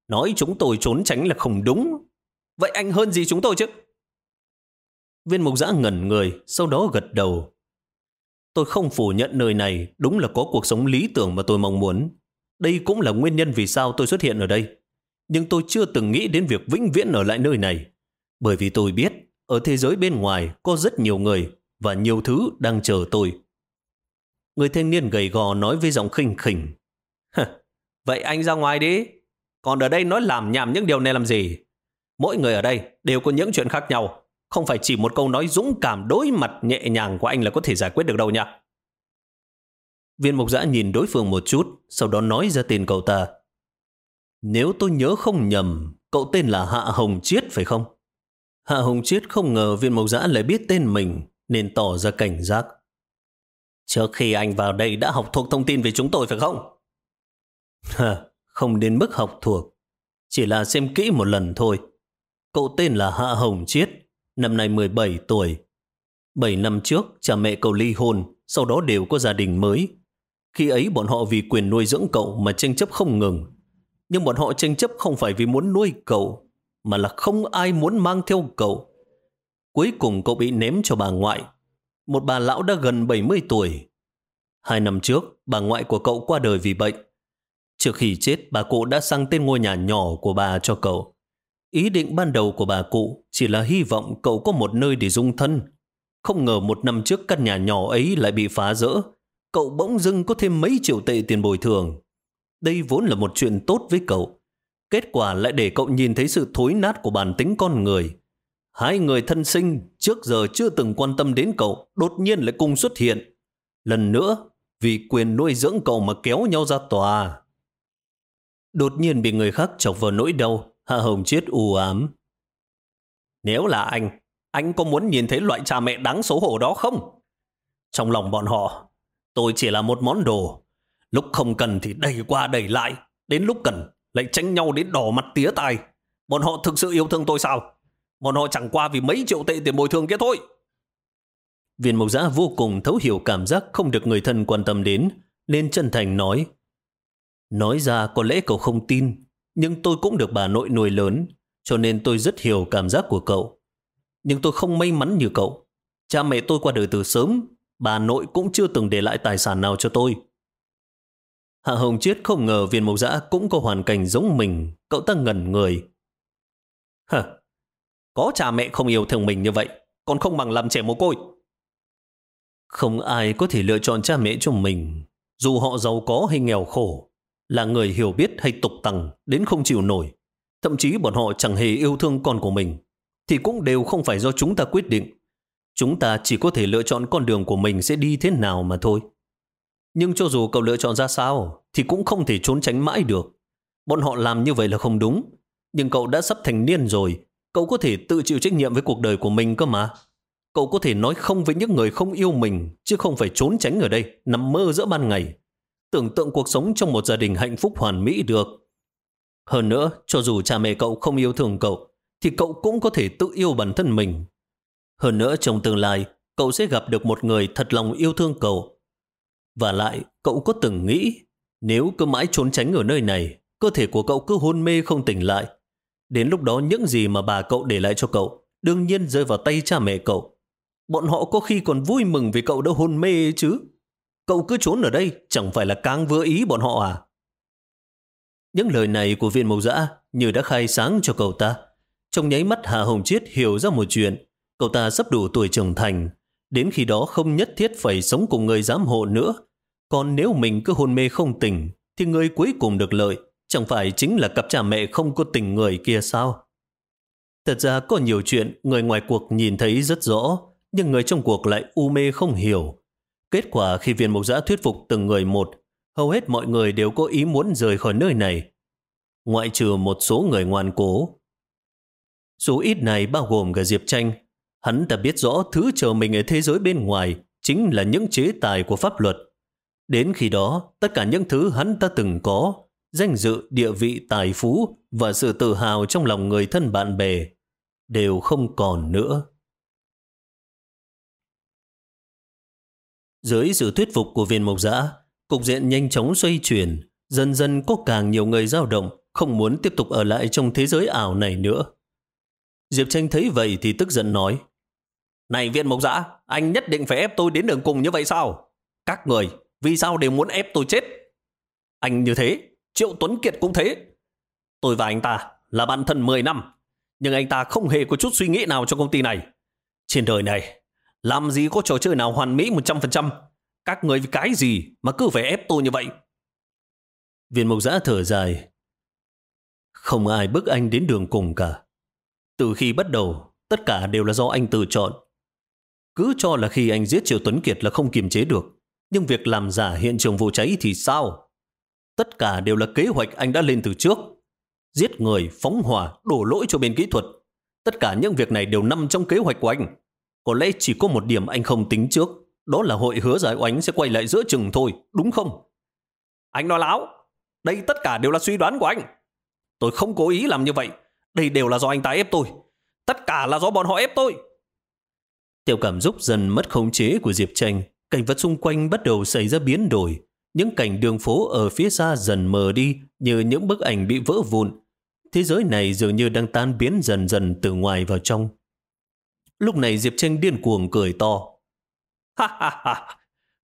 Nói chúng tôi trốn tránh là không đúng. Vậy anh hơn gì chúng tôi chứ? Viên mục giã ngẩn người, sau đó gật đầu. Tôi không phủ nhận nơi này đúng là có cuộc sống lý tưởng mà tôi mong muốn. Đây cũng là nguyên nhân vì sao tôi xuất hiện ở đây. Nhưng tôi chưa từng nghĩ đến việc vĩnh viễn ở lại nơi này. Bởi vì tôi biết, ở thế giới bên ngoài có rất nhiều người và nhiều thứ đang chờ tôi. Người thanh niên gầy gò nói với giọng khinh khỉnh. Vậy anh ra ngoài đi. Còn ở đây nói làm nhảm những điều này làm gì? Mỗi người ở đây đều có những chuyện khác nhau. Không phải chỉ một câu nói dũng cảm đối mặt nhẹ nhàng của anh là có thể giải quyết được đâu nha. Viên mục giã nhìn đối phương một chút, sau đó nói ra tên cậu ta. Nếu tôi nhớ không nhầm, cậu tên là Hạ Hồng Chiết phải không? Hạ Hồng Chiết không ngờ viên mộc giã lại biết tên mình, nên tỏ ra cảnh giác. Trước khi anh vào đây đã học thuộc thông tin về chúng tôi phải không? Hả, không đến mức học thuộc, chỉ là xem kỹ một lần thôi. Cậu tên là Hạ Hồng Chiết, năm nay 17 tuổi. 7 năm trước, cha mẹ cậu ly hôn, sau đó đều có gia đình mới. Khi ấy bọn họ vì quyền nuôi dưỡng cậu mà tranh chấp không ngừng. Nhưng bọn họ tranh chấp không phải vì muốn nuôi cậu, mà là không ai muốn mang theo cậu. Cuối cùng cậu bị ném cho bà ngoại. Một bà lão đã gần 70 tuổi. Hai năm trước, bà ngoại của cậu qua đời vì bệnh. Trước khi chết, bà cụ đã sang tên ngôi nhà nhỏ của bà cho cậu. Ý định ban đầu của bà cụ chỉ là hy vọng cậu có một nơi để dung thân. Không ngờ một năm trước căn nhà nhỏ ấy lại bị phá rỡ. Cậu bỗng dưng có thêm mấy triệu tệ tiền bồi thường. Đây vốn là một chuyện tốt với cậu. Kết quả lại để cậu nhìn thấy sự thối nát của bản tính con người. Hai người thân sinh trước giờ chưa từng quan tâm đến cậu, đột nhiên lại cùng xuất hiện. Lần nữa, vì quyền nuôi dưỡng cậu mà kéo nhau ra tòa. Đột nhiên bị người khác chọc vào nỗi đau, Hạ Hồng chết u ám. Nếu là anh, anh có muốn nhìn thấy loại cha mẹ đáng xấu hổ đó không? Trong lòng bọn họ, tôi chỉ là một món đồ. Lúc không cần thì đẩy qua đẩy lại, đến lúc cần lại tranh nhau đến đỏ mặt tía tai. Bọn họ thực sự yêu thương tôi sao? Bọn họ chẳng qua vì mấy triệu tệ tiền bồi thường kia thôi. Viên mộc giã vô cùng thấu hiểu cảm giác không được người thân quan tâm đến, nên chân thành nói. Nói ra có lẽ cậu không tin, nhưng tôi cũng được bà nội nuôi lớn, cho nên tôi rất hiểu cảm giác của cậu. Nhưng tôi không may mắn như cậu. Cha mẹ tôi qua đời từ sớm, bà nội cũng chưa từng để lại tài sản nào cho tôi. Hạ Hồng Chiết không ngờ viên mộc giã cũng có hoàn cảnh giống mình, cậu ta ngẩn người. Hả? Có cha mẹ không yêu thương mình như vậy, còn không bằng làm trẻ mồ côi. Không ai có thể lựa chọn cha mẹ cho mình, dù họ giàu có hay nghèo khổ, là người hiểu biết hay tục tằng đến không chịu nổi. Thậm chí bọn họ chẳng hề yêu thương con của mình, thì cũng đều không phải do chúng ta quyết định. Chúng ta chỉ có thể lựa chọn con đường của mình sẽ đi thế nào mà thôi. Nhưng cho dù cậu lựa chọn ra sao, thì cũng không thể trốn tránh mãi được. Bọn họ làm như vậy là không đúng. Nhưng cậu đã sắp thành niên rồi, cậu có thể tự chịu trách nhiệm với cuộc đời của mình cơ mà. Cậu có thể nói không với những người không yêu mình, chứ không phải trốn tránh ở đây, nằm mơ giữa ban ngày. Tưởng tượng cuộc sống trong một gia đình hạnh phúc hoàn mỹ được. Hơn nữa, cho dù cha mẹ cậu không yêu thương cậu, thì cậu cũng có thể tự yêu bản thân mình. Hơn nữa, trong tương lai, cậu sẽ gặp được một người thật lòng yêu thương cậu, và lại, cậu có từng nghĩ, nếu cứ mãi trốn tránh ở nơi này, cơ thể của cậu cứ hôn mê không tỉnh lại. Đến lúc đó những gì mà bà cậu để lại cho cậu, đương nhiên rơi vào tay cha mẹ cậu. Bọn họ có khi còn vui mừng vì cậu đã hôn mê chứ. Cậu cứ trốn ở đây, chẳng phải là càng vừa ý bọn họ à? Những lời này của viên mộc dã như đã khai sáng cho cậu ta. Trong nháy mắt Hà Hồng Chiết hiểu ra một chuyện. Cậu ta sắp đủ tuổi trưởng thành. Đến khi đó không nhất thiết phải sống cùng người giám hộ nữa. Còn nếu mình cứ hôn mê không tỉnh, thì người cuối cùng được lợi, chẳng phải chính là cặp cha mẹ không có tình người kia sao? Thật ra có nhiều chuyện người ngoài cuộc nhìn thấy rất rõ, nhưng người trong cuộc lại u mê không hiểu. Kết quả khi viên mục giã thuyết phục từng người một, hầu hết mọi người đều có ý muốn rời khỏi nơi này. Ngoại trừ một số người ngoan cố. Số ít này bao gồm cả Diệp Tranh. Hắn đã biết rõ thứ chờ mình ở thế giới bên ngoài chính là những chế tài của pháp luật. Đến khi đó, tất cả những thứ hắn ta từng có, danh dự, địa vị, tài phú và sự tự hào trong lòng người thân bạn bè đều không còn nữa. Dưới sự thuyết phục của viên mộc giã, cục diện nhanh chóng xoay chuyển, dần dần có càng nhiều người dao động, không muốn tiếp tục ở lại trong thế giới ảo này nữa. Diệp Tranh thấy vậy thì tức giận nói, Này viên mộc giã, anh nhất định phải ép tôi đến đường cùng như vậy sao? Các người vì sao đều muốn ép tôi chết? Anh như thế, Triệu Tuấn Kiệt cũng thế. Tôi và anh ta là bạn thân 10 năm, nhưng anh ta không hề có chút suy nghĩ nào cho công ty này. Trên đời này, làm gì có trò chơi nào hoàn mỹ 100%? Các người vì cái gì mà cứ phải ép tôi như vậy? Viên mục giã thở dài. Không ai bức anh đến đường cùng cả. Từ khi bắt đầu, tất cả đều là do anh tự chọn. Cứ cho là khi anh giết Triệu Tuấn Kiệt là không kiềm chế được, Nhưng việc làm giả hiện trường vụ cháy thì sao? Tất cả đều là kế hoạch anh đã lên từ trước. Giết người, phóng hỏa, đổ lỗi cho bên kỹ thuật. Tất cả những việc này đều nằm trong kế hoạch của anh. Có lẽ chỉ có một điểm anh không tính trước. Đó là hội hứa giải oánh sẽ quay lại giữa chừng thôi, đúng không? Anh nói láo. Đây tất cả đều là suy đoán của anh. Tôi không cố ý làm như vậy. Đây đều là do anh ta ép tôi. Tất cả là do bọn họ ép tôi. Tiểu cảm giúp dần mất khống chế của Diệp Tranh. Cảnh vật xung quanh bắt đầu xảy ra biến đổi. Những cảnh đường phố ở phía xa dần mờ đi như những bức ảnh bị vỡ vụn. Thế giới này dường như đang tan biến dần dần từ ngoài vào trong. Lúc này Diệp Tranh điên cuồng cười to. Ha ha ha,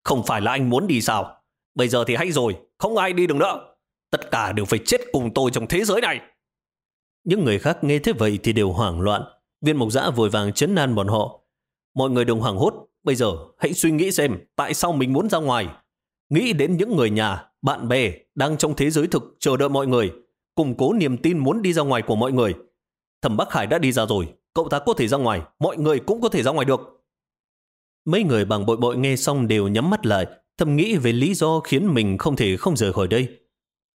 không phải là anh muốn đi sao? Bây giờ thì hay rồi, không ai đi được nữa. Tất cả đều phải chết cùng tôi trong thế giới này. Những người khác nghe thế vậy thì đều hoảng loạn. Viên mộc giã vội vàng chấn an bọn họ. Mọi người đừng hoảng hốt. Bây giờ hãy suy nghĩ xem tại sao mình muốn ra ngoài. Nghĩ đến những người nhà, bạn bè đang trong thế giới thực chờ đợi mọi người. Củng cố niềm tin muốn đi ra ngoài của mọi người. Thẩm Bắc Hải đã đi ra rồi. Cậu ta có thể ra ngoài. Mọi người cũng có thể ra ngoài được. Mấy người bằng bội bội nghe xong đều nhắm mắt lại, thầm nghĩ về lý do khiến mình không thể không rời khỏi đây.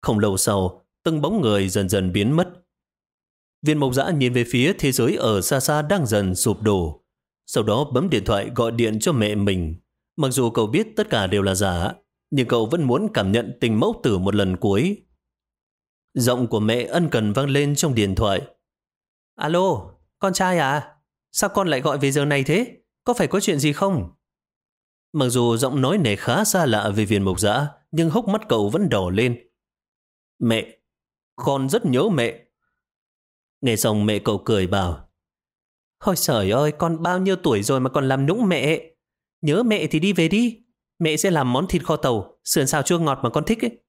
Không lâu sau, từng bóng người dần dần biến mất. Viên mộc giã nhìn về phía thế giới ở xa xa đang dần sụp đổ. Sau đó bấm điện thoại gọi điện cho mẹ mình. Mặc dù cậu biết tất cả đều là giả, nhưng cậu vẫn muốn cảm nhận tình mẫu tử một lần cuối. Giọng của mẹ ân cần vang lên trong điện thoại. Alo, con trai à? Sao con lại gọi về giờ này thế? Có phải có chuyện gì không? Mặc dù giọng nói này khá xa lạ về viên mộc giã, nhưng hốc mắt cậu vẫn đỏ lên. Mẹ, con rất nhớ mẹ. Nghe xong mẹ cậu cười bảo, Ôi trời ơi, con bao nhiêu tuổi rồi mà còn làm nũng mẹ. Nhớ mẹ thì đi về đi. Mẹ sẽ làm món thịt kho tàu, sườn xào chua ngọt mà con thích ấy.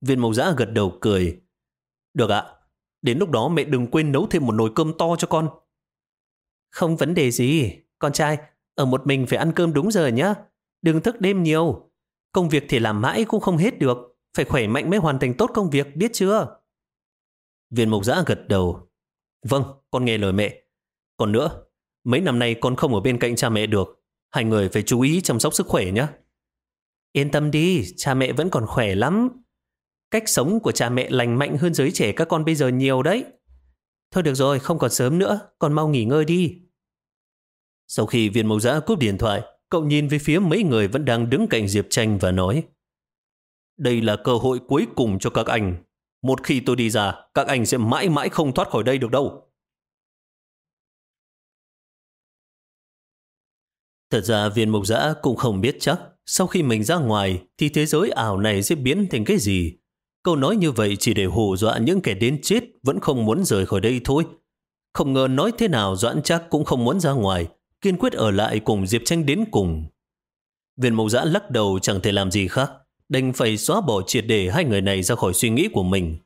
Viên mộc giã gật đầu cười. Được ạ, đến lúc đó mẹ đừng quên nấu thêm một nồi cơm to cho con. Không vấn đề gì, con trai, ở một mình phải ăn cơm đúng giờ nhá. Đừng thức đêm nhiều. Công việc thì làm mãi cũng không hết được. Phải khỏe mạnh mới hoàn thành tốt công việc, biết chưa? Viên Mộc giã gật đầu. Vâng, con nghe lời mẹ. Còn nữa, mấy năm nay con không ở bên cạnh cha mẹ được. Hai người phải chú ý chăm sóc sức khỏe nhé. Yên tâm đi, cha mẹ vẫn còn khỏe lắm. Cách sống của cha mẹ lành mạnh hơn giới trẻ các con bây giờ nhiều đấy. Thôi được rồi, không còn sớm nữa, con mau nghỉ ngơi đi. Sau khi viên mẫu giã cúp điện thoại, cậu nhìn về phía mấy người vẫn đang đứng cạnh Diệp Tranh và nói Đây là cơ hội cuối cùng cho các anh. Một khi tôi đi ra, các anh sẽ mãi mãi không thoát khỏi đây được đâu. Thật ra viên mục giã cũng không biết chắc sau khi mình ra ngoài thì thế giới ảo này sẽ biến thành cái gì. Câu nói như vậy chỉ để hù dọa những kẻ đến chết vẫn không muốn rời khỏi đây thôi. Không ngờ nói thế nào Doãn chắc cũng không muốn ra ngoài, kiên quyết ở lại cùng Diệp Tranh đến cùng. Viên mộc giã lắc đầu chẳng thể làm gì khác, đành phải xóa bỏ triệt để hai người này ra khỏi suy nghĩ của mình.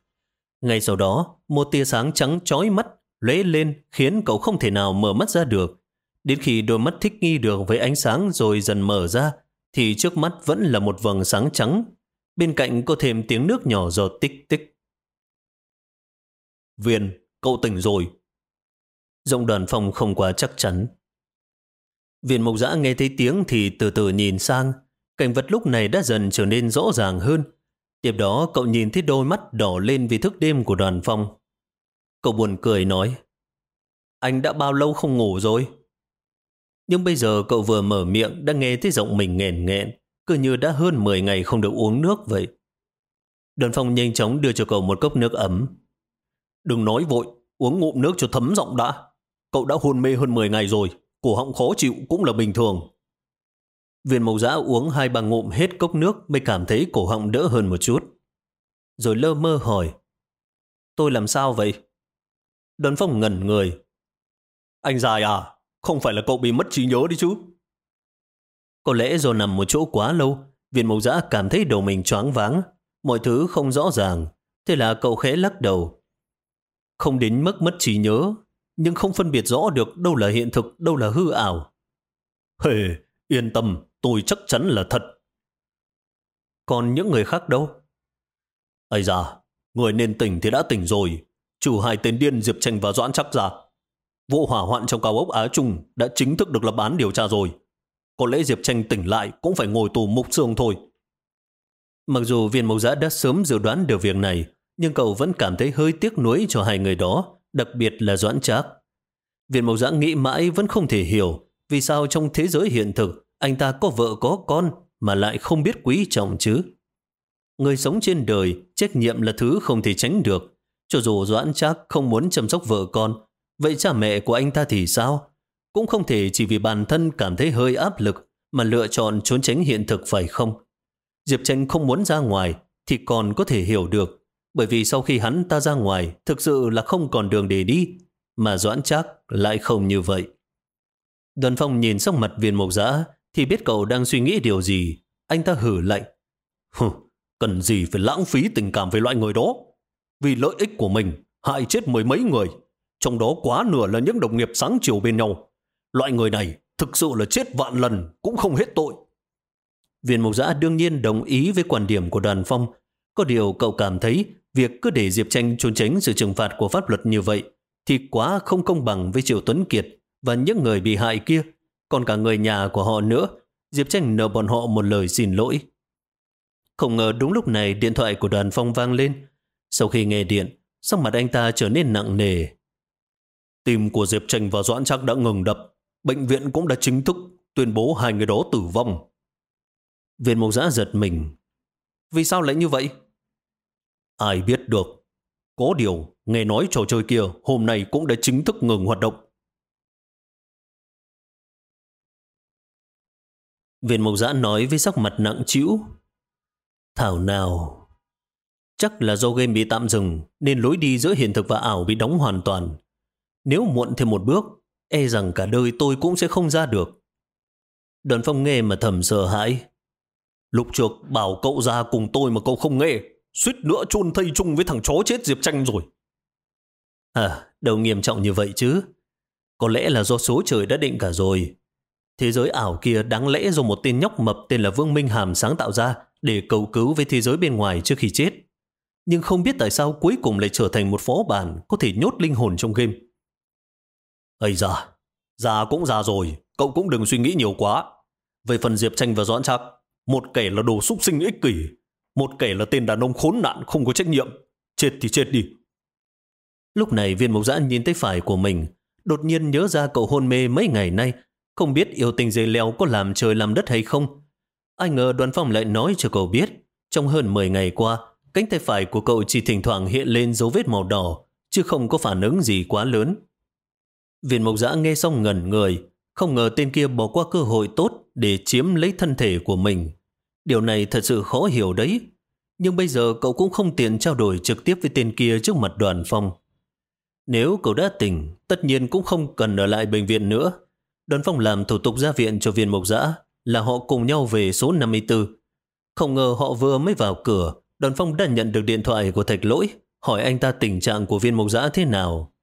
Ngay sau đó, một tia sáng trắng chói mắt lóe lên khiến cậu không thể nào mở mắt ra được. Đến khi đôi mắt thích nghi được với ánh sáng rồi dần mở ra, thì trước mắt vẫn là một vầng sáng trắng. Bên cạnh có thêm tiếng nước nhỏ giọt tích tích. Viên, cậu tỉnh rồi. Giọng đoàn phòng không quá chắc chắn. Viên mộc dã nghe thấy tiếng thì từ từ nhìn sang. Cảnh vật lúc này đã dần trở nên rõ ràng hơn. Tiếp đó cậu nhìn thấy đôi mắt đỏ lên vì thức đêm của đoàn phong. Cậu buồn cười nói, anh đã bao lâu không ngủ rồi? Nhưng bây giờ cậu vừa mở miệng đã nghe thấy giọng mình nghẹn nghẹn, cứ như đã hơn 10 ngày không được uống nước vậy. Đơn phong nhanh chóng đưa cho cậu một cốc nước ấm. Đừng nói vội, uống ngụm nước cho thấm giọng đã. Cậu đã hôn mê hơn 10 ngày rồi, cổ họng khó chịu cũng là bình thường. Viên mộc giã uống hai ba ngụm hết cốc nước mới cảm thấy cổ họng đỡ hơn một chút. Rồi lơ mơ hỏi, tôi làm sao vậy? Đơn phong ngẩn người. Anh dài à, không phải là cậu bị mất trí nhớ đi chứ? Có lẽ do nằm một chỗ quá lâu, viên mộc giã cảm thấy đầu mình choáng váng, mọi thứ không rõ ràng. Thế là cậu khẽ lắc đầu. Không đến mức mất trí nhớ, nhưng không phân biệt rõ được đâu là hiện thực, đâu là hư ảo. Hề, yên tâm, tôi chắc chắn là thật. Còn những người khác đâu? Ây da, người nên tỉnh thì đã tỉnh rồi. Chủ hai tên điên Diệp Tranh và Doãn chắc ra. Vụ hỏa hoạn trong cao ốc Á Trung đã chính thức được lập án điều tra rồi. có lẽ Diệp Tranh tỉnh lại cũng phải ngồi tù mục xương thôi. Mặc dù viên mộc giã đã sớm dự đoán được việc này, nhưng cậu vẫn cảm thấy hơi tiếc nuối cho hai người đó, đặc biệt là Doãn Trác. Viên mộc giã nghĩ mãi vẫn không thể hiểu vì sao trong thế giới hiện thực anh ta có vợ có con mà lại không biết quý trọng chứ. Người sống trên đời, trách nhiệm là thứ không thể tránh được. Cho dù Doãn Trác không muốn chăm sóc vợ con, vậy cha mẹ của anh ta thì sao? Cũng không thể chỉ vì bản thân cảm thấy hơi áp lực mà lựa chọn trốn tránh hiện thực phải không? Diệp Tranh không muốn ra ngoài thì còn có thể hiểu được, bởi vì sau khi hắn ta ra ngoài thực sự là không còn đường để đi, mà Doãn Trác lại không như vậy. Đoàn phong nhìn sắc mặt viên mộc giã thì biết cậu đang suy nghĩ điều gì. Anh ta hử lạnh. Hừ, cần gì phải lãng phí tình cảm với loại người đó. Vì lợi ích của mình, hại chết mười mấy người. Trong đó quá nửa là những đồng nghiệp sáng chiều bên nhau. Loại người này thực sự là chết vạn lần cũng không hết tội. Viên Mộc giã đương nhiên đồng ý với quan điểm của đoàn phong. Có điều cậu cảm thấy việc cứ để Diệp Tranh trốn tránh sự trừng phạt của pháp luật như vậy thì quá không công bằng với Triệu Tuấn Kiệt và những người bị hại kia, còn cả người nhà của họ nữa. Diệp Tranh nợ bọn họ một lời xin lỗi. Không ngờ đúng lúc này điện thoại của đoàn phong vang lên. Sau khi nghe điện, sắc mặt anh ta trở nên nặng nề. Tim của Diệp Tranh và Doãn Trác đã ngừng đập. Bệnh viện cũng đã chính thức tuyên bố hai người đó tử vong. Viên mộc giã giật mình. Vì sao lại như vậy? Ai biết được. Có điều, nghe nói trò chơi kia hôm nay cũng đã chính thức ngừng hoạt động. Viên mộc giã nói với sắc mặt nặng trĩu. Thảo nào... Chắc là do game bị tạm dừng nên lối đi giữa hiện thực và ảo bị đóng hoàn toàn. Nếu muộn thêm một bước, e rằng cả đời tôi cũng sẽ không ra được. Đoàn phong nghe mà thầm sợ hãi. Lục trược bảo cậu ra cùng tôi mà cậu không nghe, suýt nữa chôn thây chung với thằng chó chết Diệp Tranh rồi. À, đâu nghiêm trọng như vậy chứ. Có lẽ là do số trời đã định cả rồi. Thế giới ảo kia đáng lẽ do một tên nhóc mập tên là Vương Minh Hàm sáng tạo ra để cầu cứu với thế giới bên ngoài trước khi chết. Nhưng không biết tại sao cuối cùng lại trở thành một phó bản có thể nhốt linh hồn trong game. Ây da, già cũng già rồi, cậu cũng đừng suy nghĩ nhiều quá. Về phần Diệp Tranh và Doãn Trác, một kẻ là đồ súc sinh ích kỷ, một kẻ là tên đàn ông khốn nạn không có trách nhiệm. Chết thì chết đi. Lúc này viên mộc giã nhìn tay phải của mình, đột nhiên nhớ ra cậu hôn mê mấy ngày nay không biết yêu tình dây leo có làm trời làm đất hay không. Ai ngờ đoàn phong lại nói cho cậu biết, trong hơn 10 ngày qua, cánh tay phải của cậu chỉ thỉnh thoảng hiện lên dấu vết màu đỏ, chứ không có phản ứng gì quá lớn. Viên mộc giã nghe xong ngẩn người, không ngờ tên kia bỏ qua cơ hội tốt để chiếm lấy thân thể của mình. Điều này thật sự khó hiểu đấy. Nhưng bây giờ cậu cũng không tiện trao đổi trực tiếp với tên kia trước mặt đoàn phong. Nếu cậu đã tỉnh, tất nhiên cũng không cần ở lại bệnh viện nữa. Đoàn phong làm thủ tục ra viện cho viên mộc giã là họ cùng nhau về số 54. Không ngờ họ vừa mới vào cửa, đoàn phong đã nhận được điện thoại của thạch lỗi, hỏi anh ta tình trạng của viên mộc giã thế nào.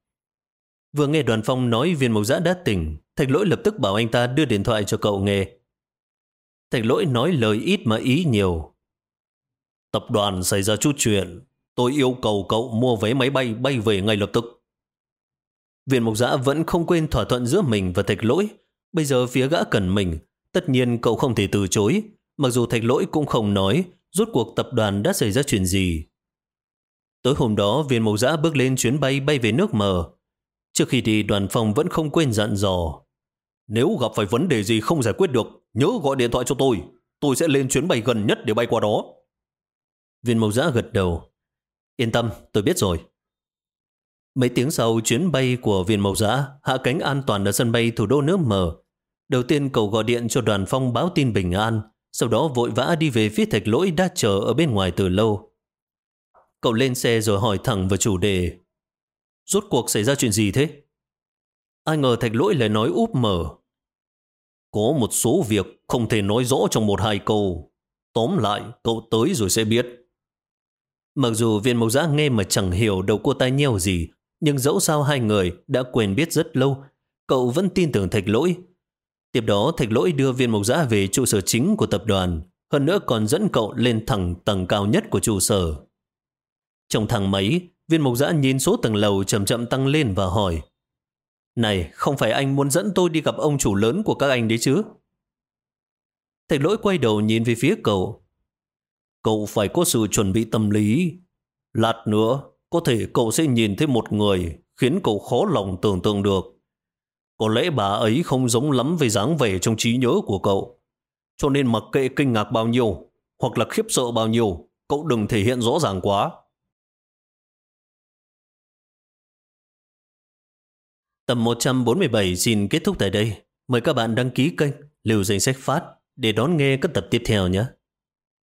Vừa nghe đoàn phong nói viên mộc giã đã tỉnh, thạch lỗi lập tức bảo anh ta đưa điện thoại cho cậu nghe. Thạch lỗi nói lời ít mà ý nhiều. Tập đoàn xảy ra chút chuyện, tôi yêu cầu cậu mua vé máy bay bay về ngay lập tức. Viện mộc giã vẫn không quên thỏa thuận giữa mình và thạch lỗi. Bây giờ phía gã cần mình, tất nhiên cậu không thể từ chối. Mặc dù thạch lỗi cũng không nói, rốt cuộc tập đoàn đã xảy ra chuyện gì. Tối hôm đó, viên mộc giã bước lên chuyến bay bay về nước mờ. Trước khi đi, đoàn phòng vẫn không quên dặn dò. Nếu gặp phải vấn đề gì không giải quyết được, nhớ gọi điện thoại cho tôi. Tôi sẽ lên chuyến bay gần nhất để bay qua đó. Viên mộc giã gật đầu. Yên tâm, tôi biết rồi. Mấy tiếng sau, chuyến bay của viên mộc giã hạ cánh an toàn ở sân bay thủ đô nước mờ. Đầu tiên cậu gọi điện cho đoàn phong báo tin bình an, sau đó vội vã đi về phía thạch lỗi đã chờ ở bên ngoài từ lâu. Cậu lên xe rồi hỏi thẳng vào chủ đề. Rốt cuộc xảy ra chuyện gì thế? Ai ngờ thạch lỗi lại nói úp mở. Có một số việc không thể nói rõ trong một hai câu. Tóm lại, cậu tới rồi sẽ biết. Mặc dù viên mộc giã nghe mà chẳng hiểu đầu cô tai nheo gì, nhưng dẫu sao hai người đã quen biết rất lâu, cậu vẫn tin tưởng thạch lỗi. Tiếp đó thạch lỗi đưa viên mộc giã về trụ sở chính của tập đoàn, hơn nữa còn dẫn cậu lên thẳng tầng cao nhất của trụ sở. Trong thang máy, viên mộc giã nhìn số tầng lầu chậm chậm tăng lên và hỏi Này, không phải anh muốn dẫn tôi đi gặp ông chủ lớn của các anh đấy chứ? Thầy lỗi quay đầu nhìn về phía cậu. Cậu phải có sự chuẩn bị tâm lý. Lát nữa, có thể cậu sẽ nhìn thấy một người khiến cậu khó lòng tưởng tượng được. Có lẽ bà ấy không giống lắm về dáng vẻ trong trí nhớ của cậu. Cho nên mặc kệ kinh ngạc bao nhiêu, hoặc là khiếp sợ bao nhiêu, cậu đừng thể hiện rõ ràng quá. Tập 147 xin kết thúc tại đây. Mời các bạn đăng ký kênh Liều Danh Sách Phát để đón nghe các tập tiếp theo nhé.